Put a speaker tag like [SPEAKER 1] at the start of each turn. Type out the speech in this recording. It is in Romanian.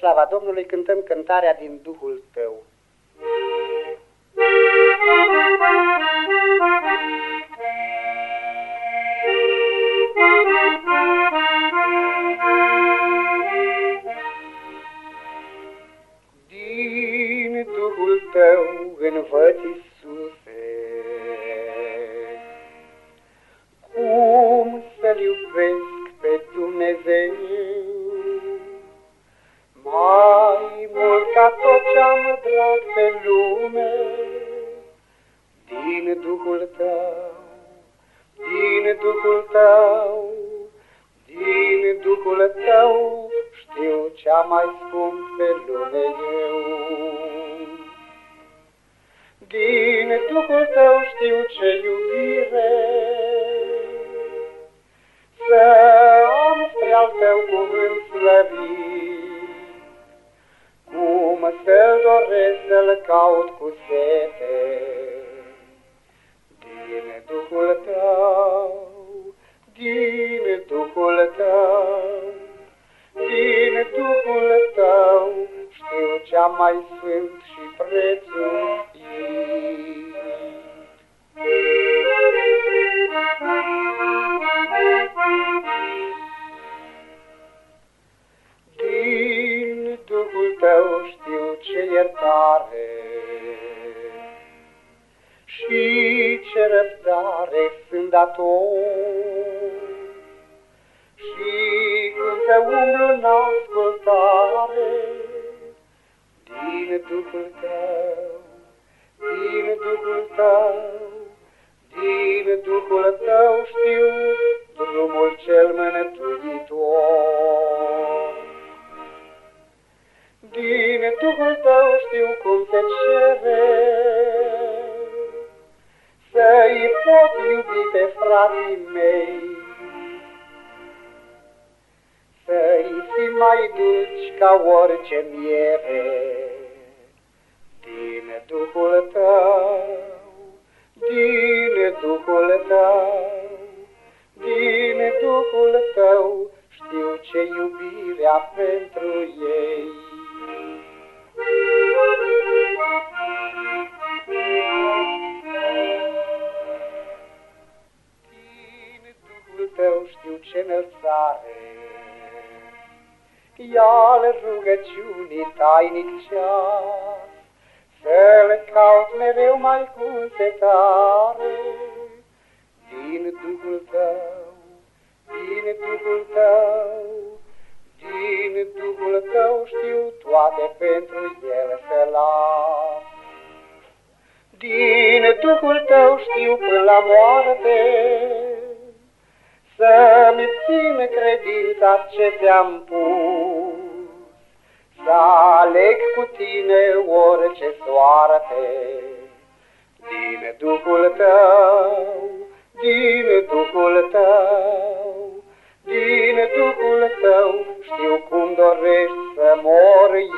[SPEAKER 1] slava Domnului cântăm cântarea din Duhul Tău. Din Duhul Tău învăț, Iisuse, cum să-L iubesc pe Dumnezeu, Duhul Tău, din Duhul Tău, știu ce-am mai scump pe lume eu. Din Duhul Tău știu ce iubire, să am spre al Tău cuvânt slăvit, cum să-L doresc să-L caut cu sete. Din Duhul cea mai sfânt și prețuit. Din Duhul Tău știu ce iertare și ce răbdare sunt dator și cum să umblu în ascultare din Duhul Tău, din Duhul Tău, din Duhul Tău știu drumul cel mântuitor. Din Duhul Tău știu cum se cere să-i pot iubi pe frații mei, să-i fi mai dulci ca orice miere. Din Duhul Tău, din Duhul Tău, din Duhul Tău, știu ce iubirea pentru ei. Din Duhul Tău știu ce înălțare, Ia-l rugăciunii tainic ceas, Să-l caut mereu mai cu setare. Din Duhul Tău, din Duhul Tău, din Duhul Tău știu toate pentru El să las. Din Duhul Tău știu până la moarte, Să-mi țin credința ce te-am pus, să aleg cu tine orice soarte Din Duhul tău, din Duhul tău Din Duhul tău știu cum dorești să mori.